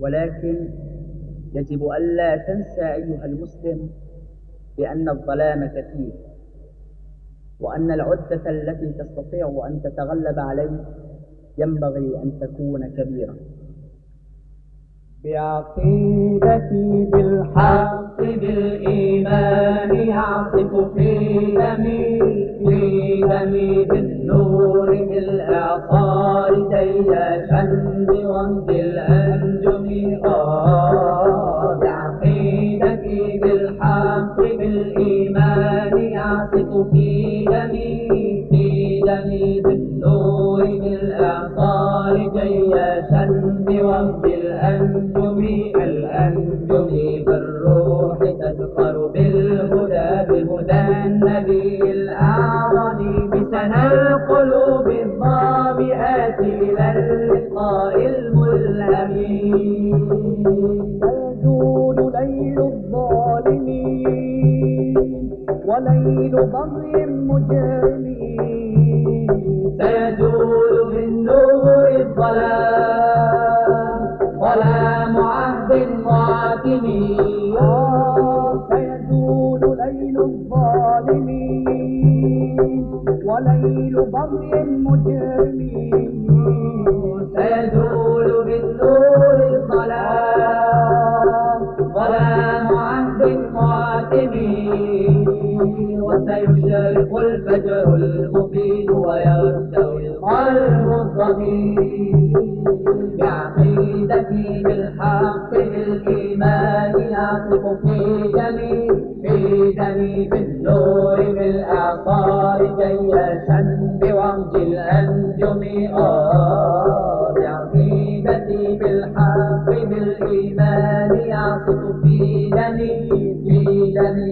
ولكن يجب ألا تنسى أيها المسلم بأن الظلام كثير وأن العدة التي تستطيع أن تتغلب عليه ينبغي أن تكون كبيرة. بعقيدتي بالحق بالإيمان يعصف في دمي في دمي بالنور بالإعصار تياشا بومد الأنجم آه بعقيدتي بالحق بالإيمان يعصف في دمي في دمي بالنور بالإعصار جياشا بومد الأنجم الأنجم بالروح تذكر بالهدى بهدى النبي الأعظم بسنى القلوب الضامئات إلى اللقاء سيزول ليل الظالمين وليل بغي مجرمين. سيزول بالنور الظلام ظلام عهد معاتمين سيزول ليل الظالمين وليل بغي مجرمين. وسيشرق الفجر المبين ويرتوي القلب الضمير. بعقيدتي بالحق بالإيمان يعصف في دمي في دمي بالنور بالإعصار جيشا بومج الأنجم. آه بعقيدتي بالحق بالإيمان يعصف في دمي في دمي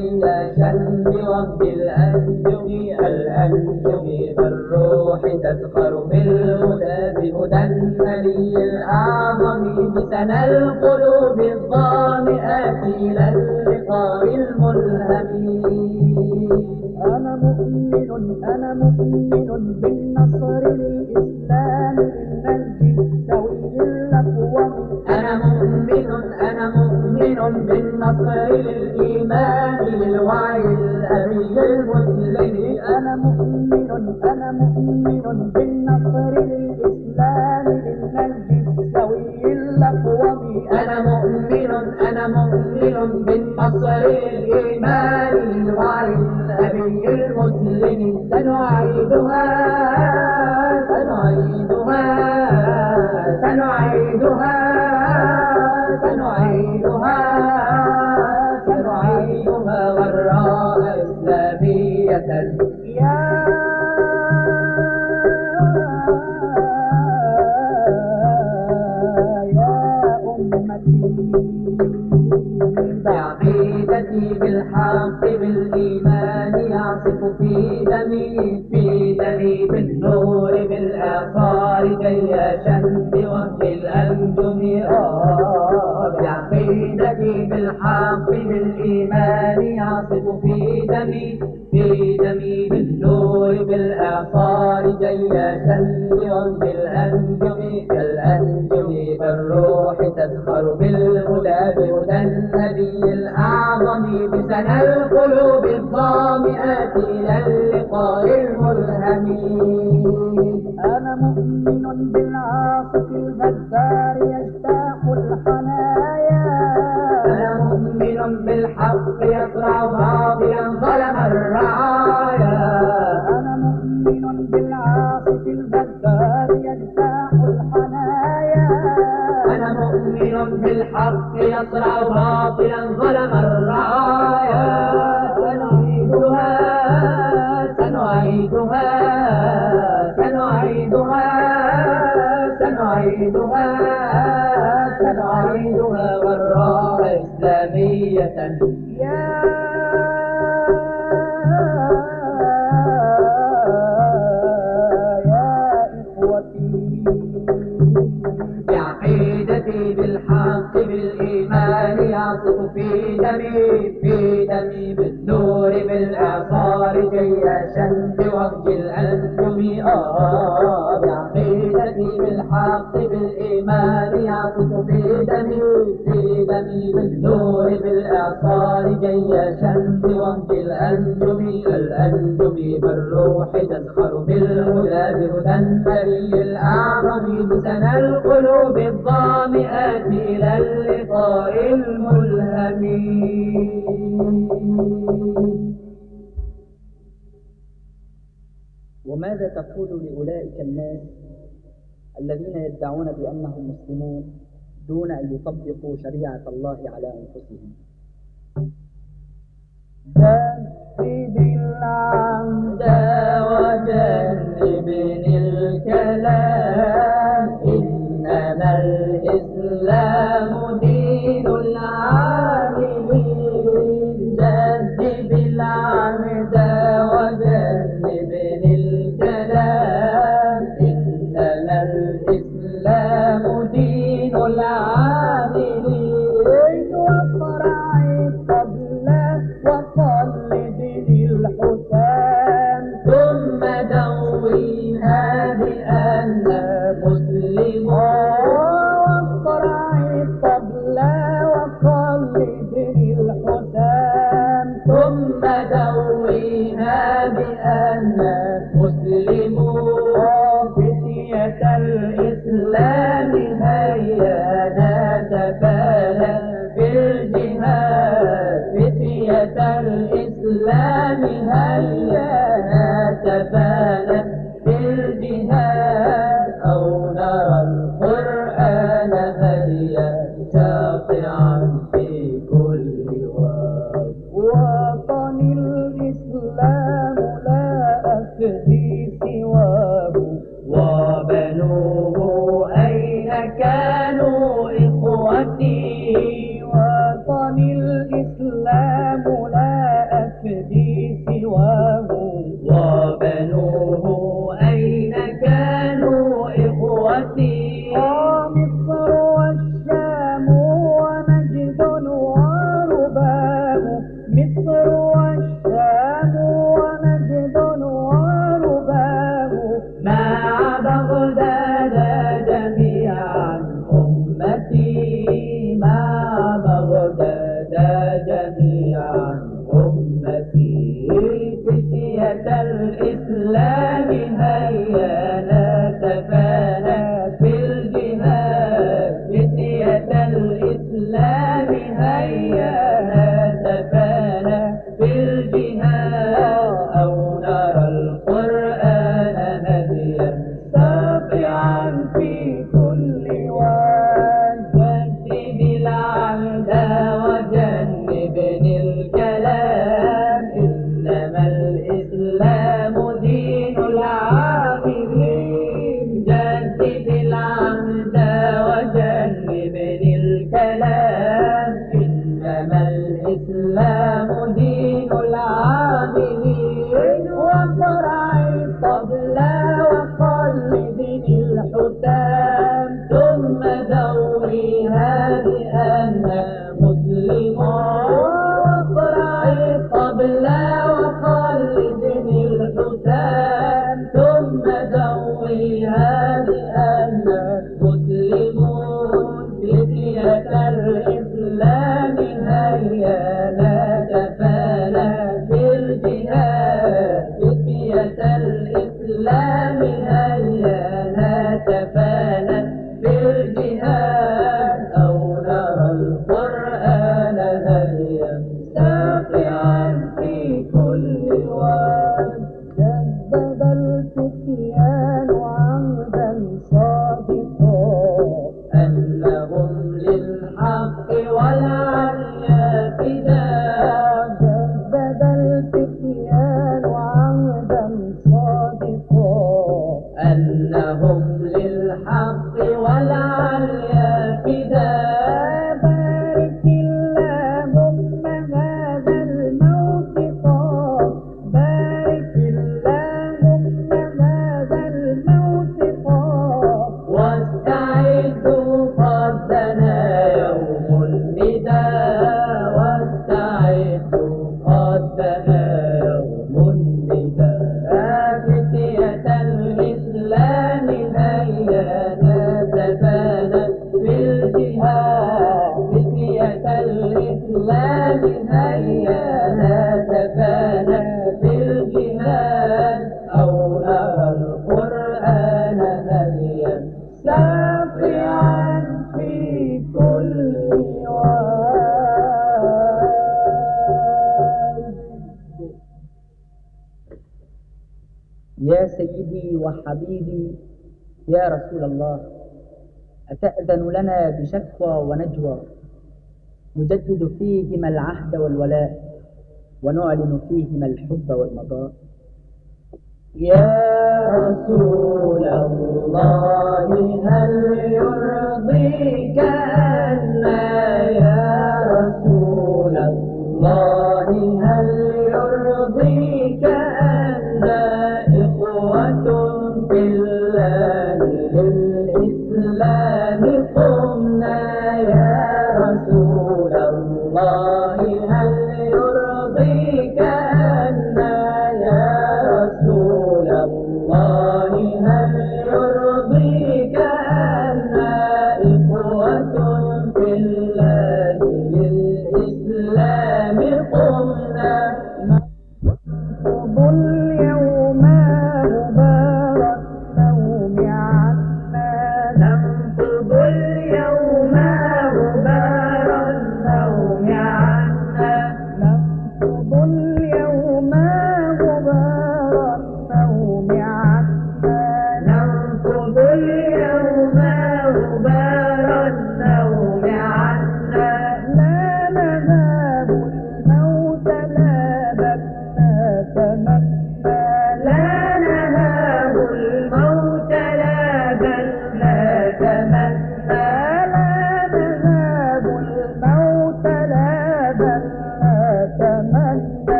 بالإعصار جيشا بومج الأنجم الأنجم بالروح تزخر بالهدى بهدى النبي الأعظم بسنى القلوب الظامئات إلى اللقاء الملهم أنا مؤمن أنا مؤمن بالنصر للإسلام للمجد السوي مؤمن بالنصر للإيمان للوعي الأبي المسلم. أنا مؤمن أنا مؤمن بالنصر للإسلام للمجد السوي الأقوم. أنا مؤمن أنا مؤمن بالنصر للإيمان للوعي الأبي المسلم. سنعيدها سنعيدها سنعيدها. في دمي في دمي بالنور بالآثار جياشا بوجه الأنجم آه. بالحق بالإيمان يعصف في دمي في دمي بالنور بالآثار جياشا بوجه الأنجم كالأنجم بالروح تزخر بالهدى بهدى النبي الأعظم بسنى القلوب الظامئات إلى اللقاء الملهم أنا مؤمن بالعاصف الغدار بالحق الروح تزهر بالهدى بثنبري الأعظم سنى القلوب الظامئات إلى اللقاء الملهم وماذا تقول لأولئك الناس الذين يدعون بأنهم مسلمون دون أن يطبقوا شريعة الله على أنفسهم؟ وحدد العمد وجنبني الكلام. إنما الإسلام دين شقوى ونجوى نجدد فيهما العهد والولاء ونعلن فيهما الحب والمضاء. يا رسول الله هل يرضيك أنا يا رسول الله هل يرضيك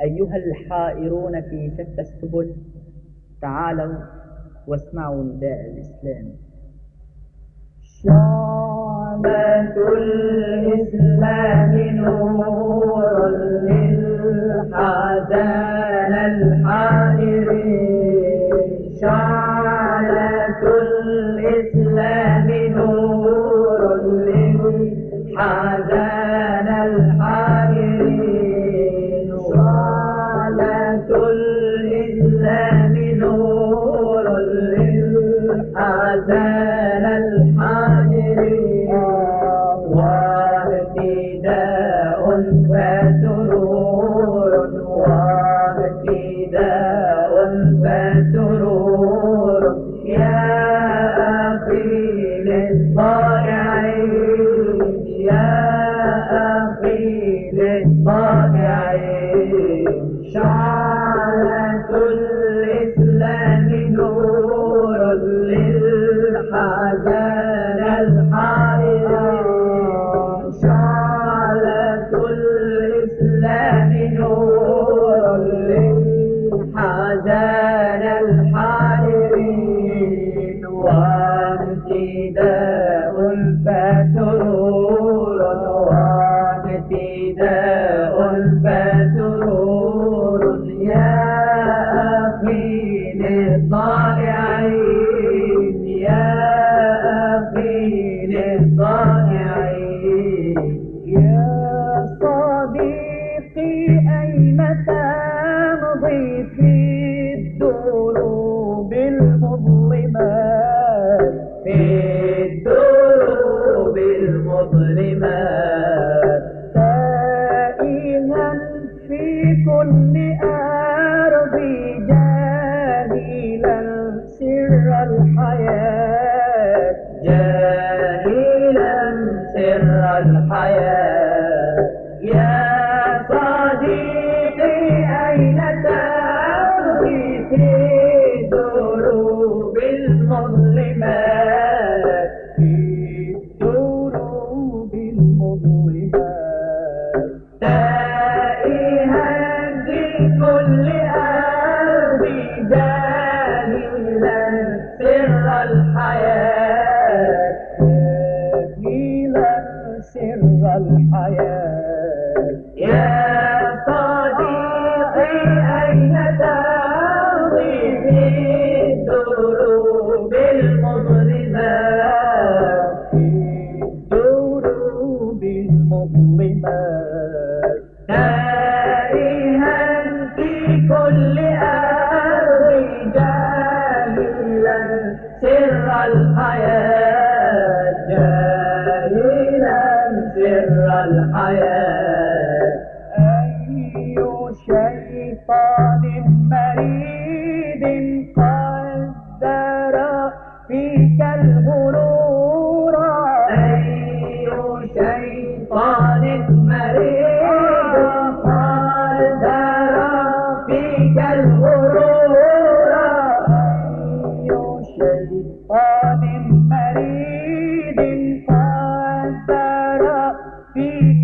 أيها الحائرون في شتى السبل تعالوا واسمعوا نداء الإسلام شعبة الإسلام نور للحزان الحائرين شعلة الإسلام نور للحياة faith 嗯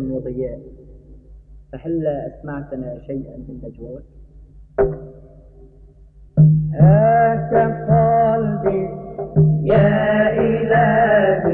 وضياء فهل أسمعتنا شيئا من نجواك آه، هاك قلبي يا إلهي.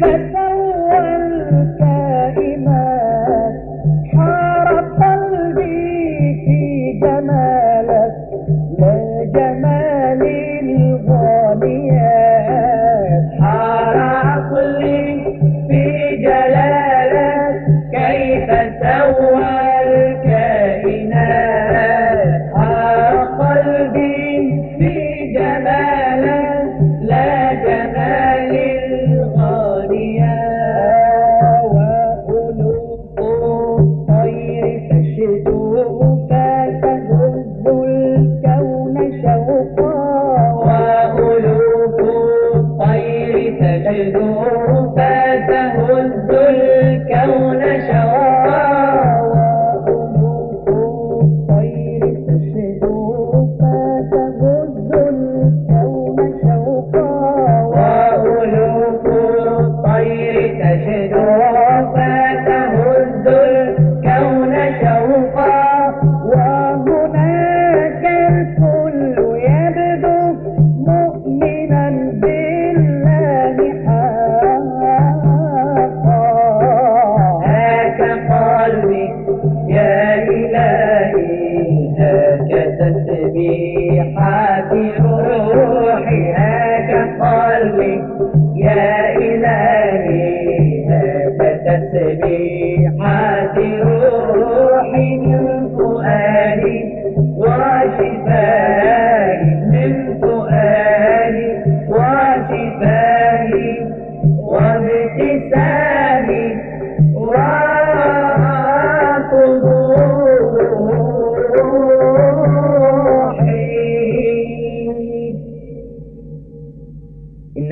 but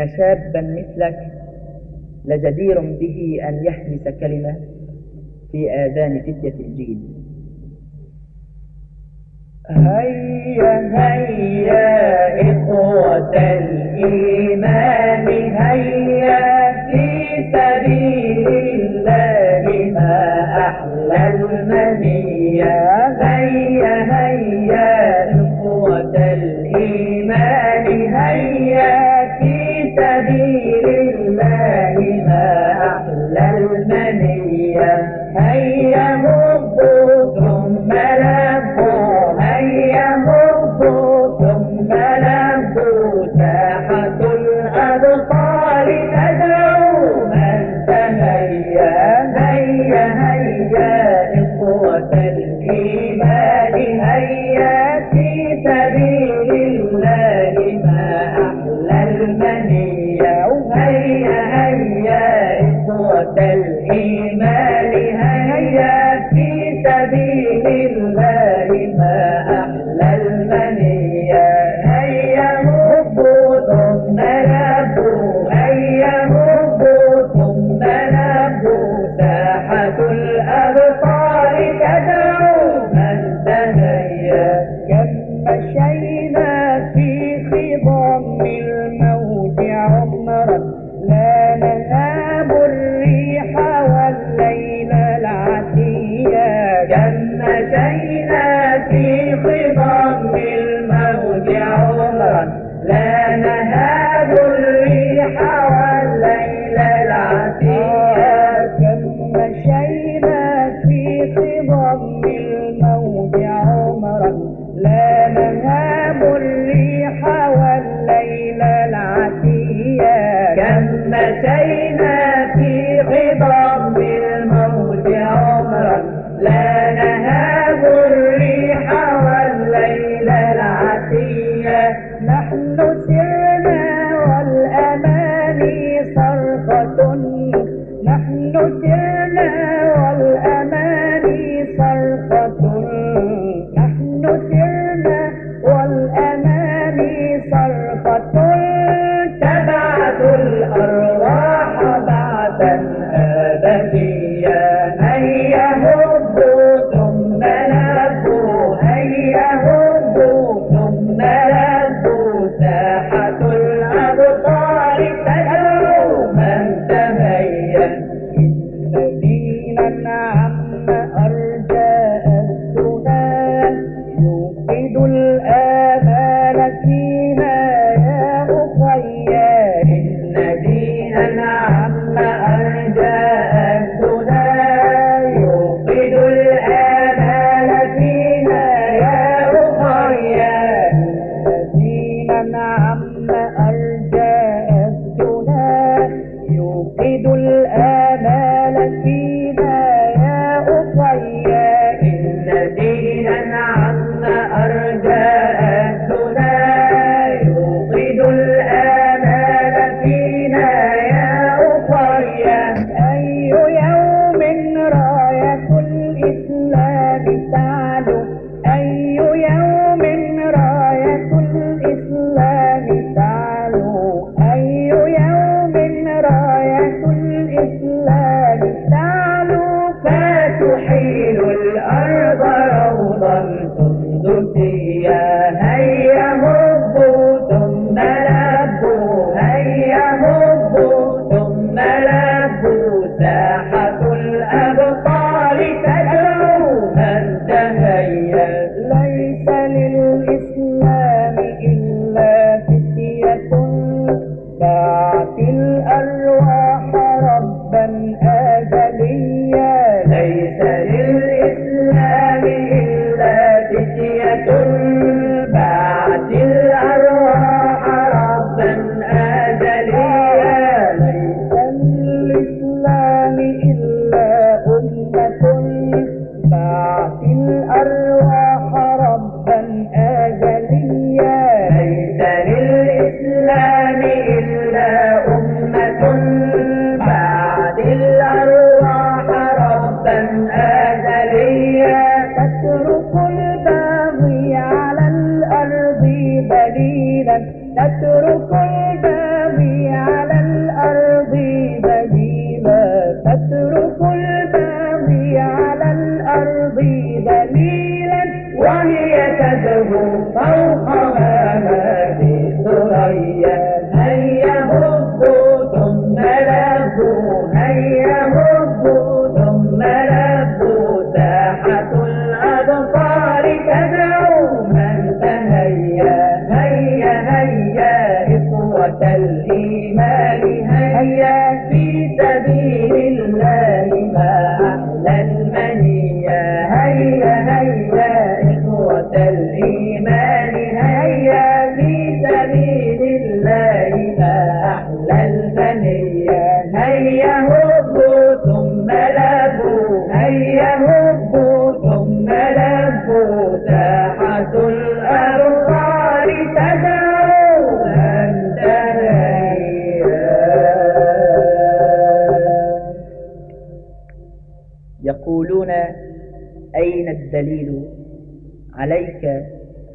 إن شابا مثلك لجدير به أن يحمس كلمة في آذان فتية الجيل. هيا هيا إخوة الإيمان هيا في سبيل الله ما أحلى المنية.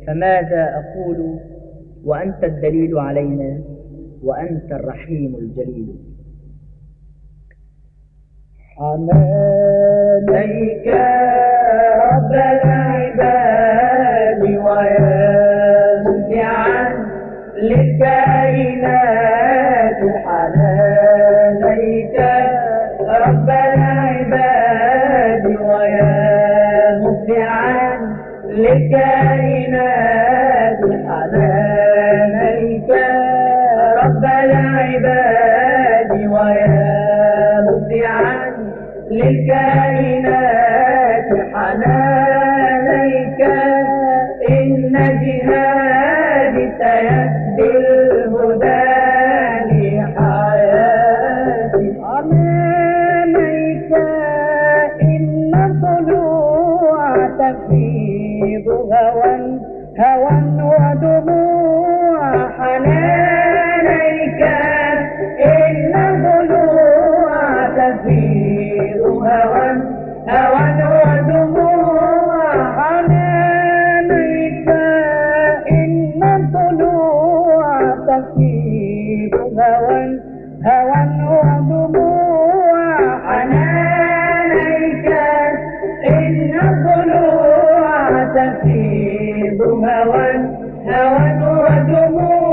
فماذا أقول؟ وأنت الدليل علينا وأنت الرحيم الجليل. حماليك رب العباد ويا مبدعا الكائنات حنانيك رب العباد Helen, I know I don't know.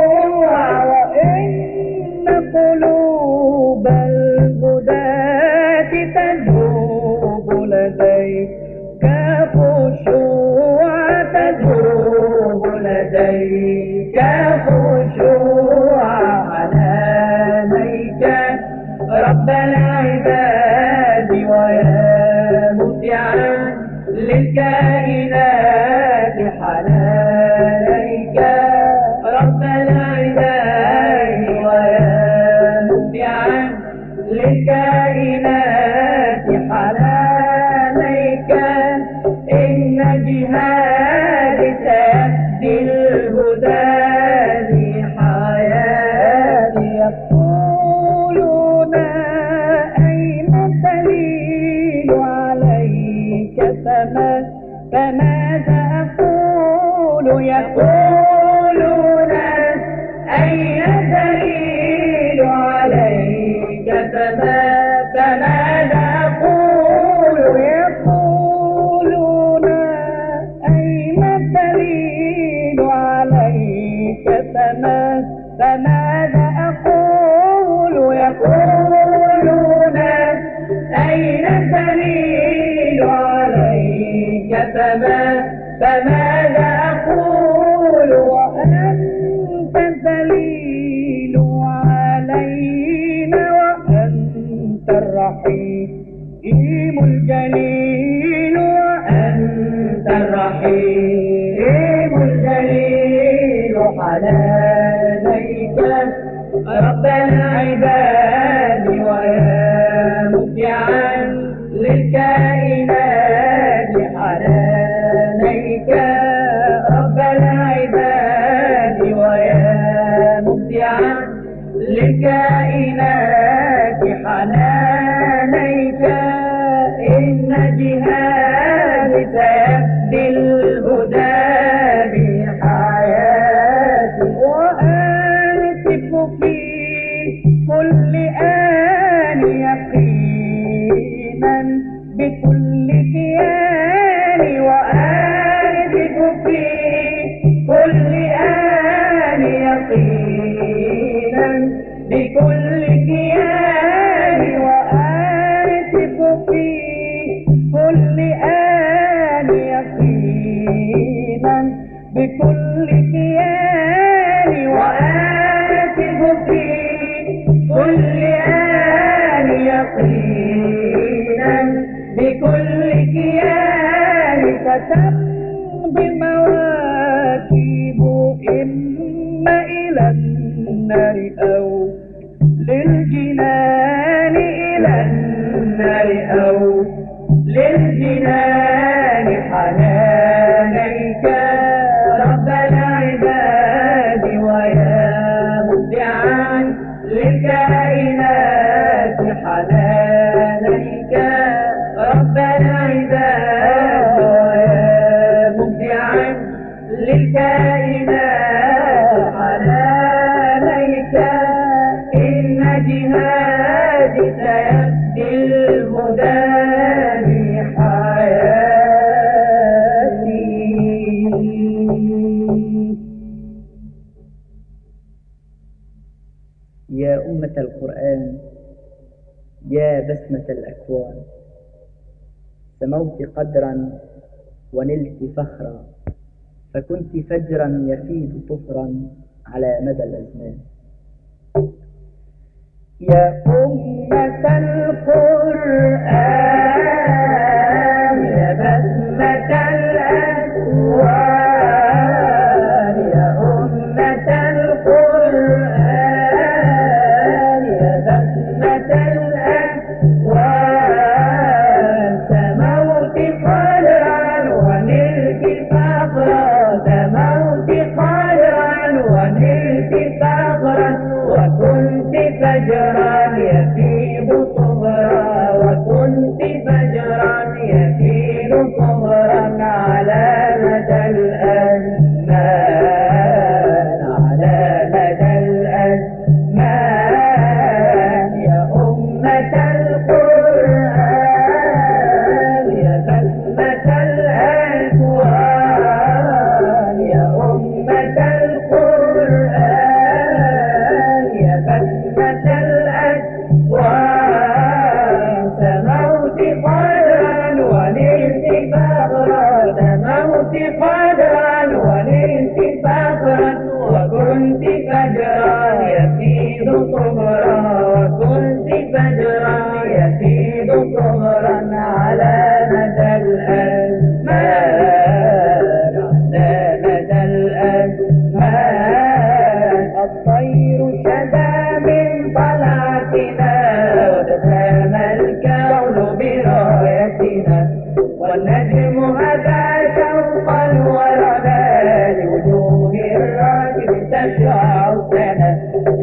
Yeah. again. يا بسمة الأكوان سموت قدرا ونلت فخرا فكنت فجرا يفيض طفرا على مدى الأزمان. يا أمة القرآن.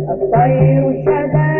الطير شباب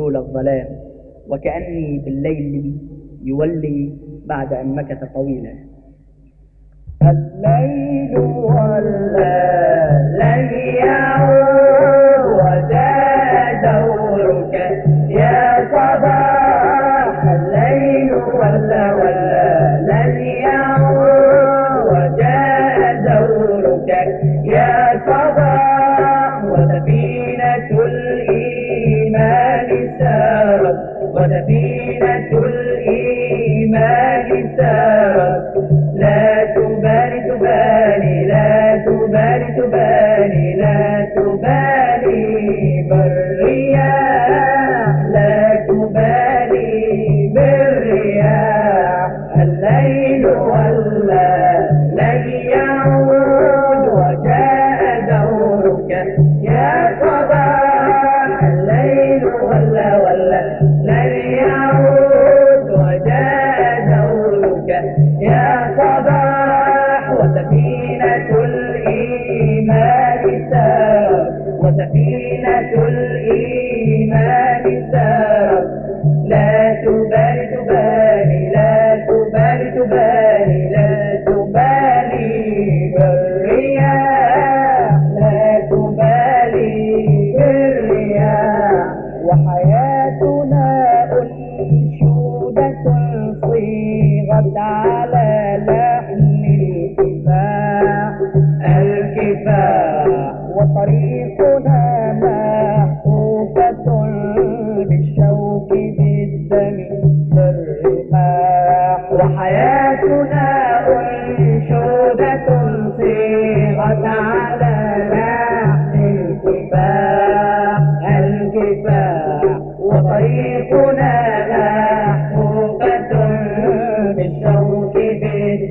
حلول الظلام وكأني بالليل يولي بعد أن مكث طويلا. الليل والليل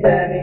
Amen.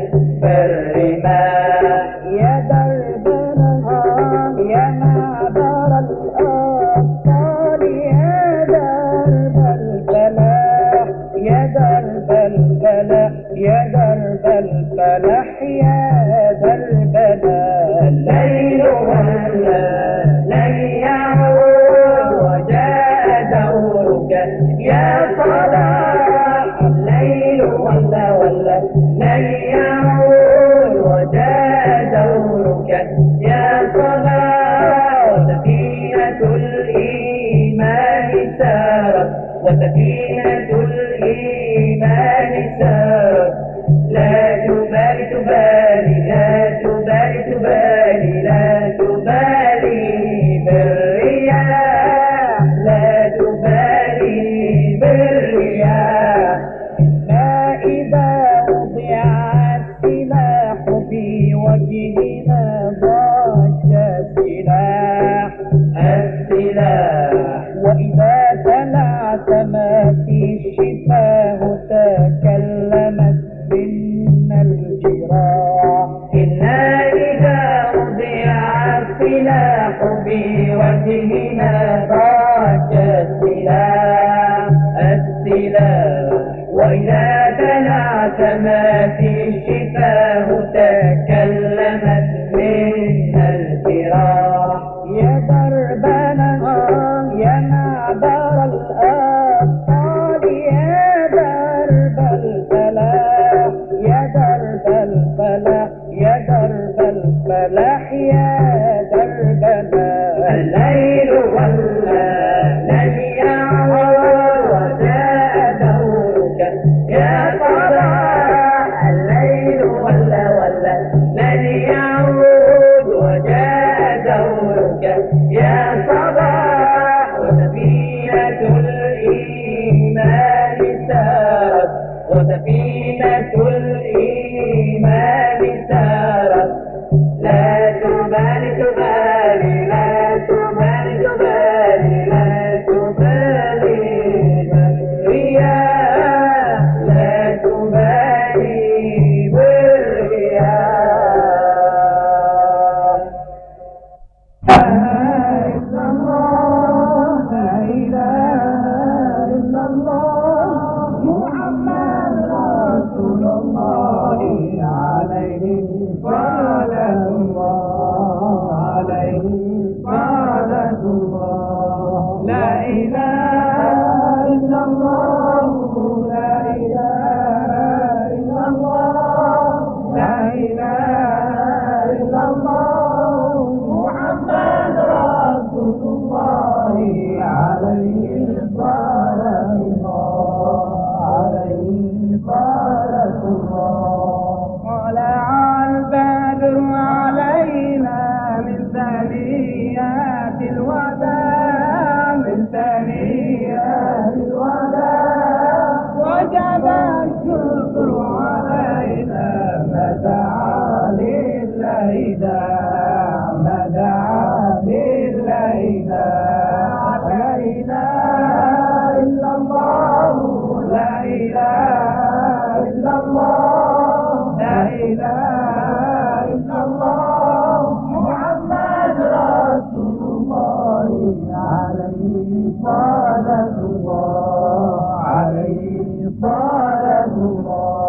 عليه صلاة الله. عليه صلاة الله.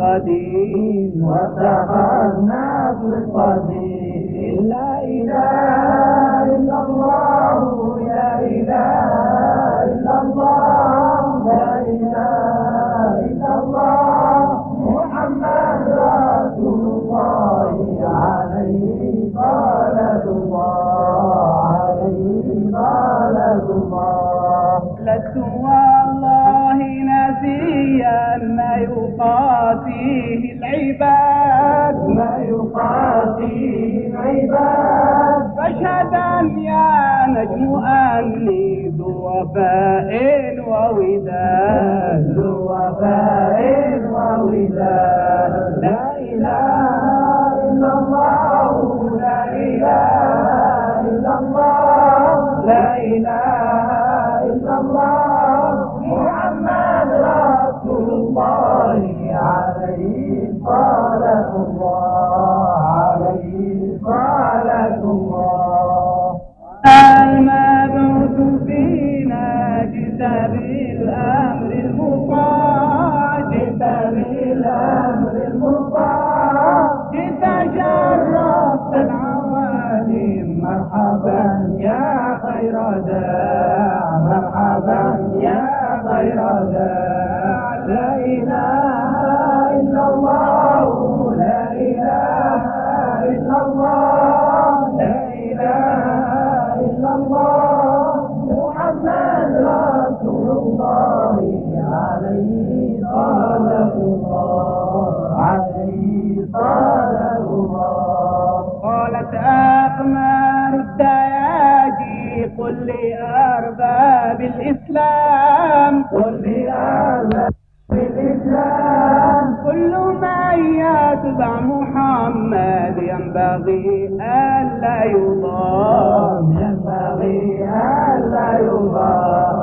कदी Amen. ينبغي ألا يضام. ينبغي ألا يضام.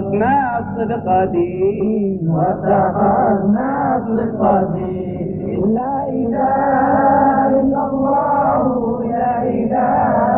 واتخذنا صدقتين واتخذنا صدقتين لا إله إلا الله لا إله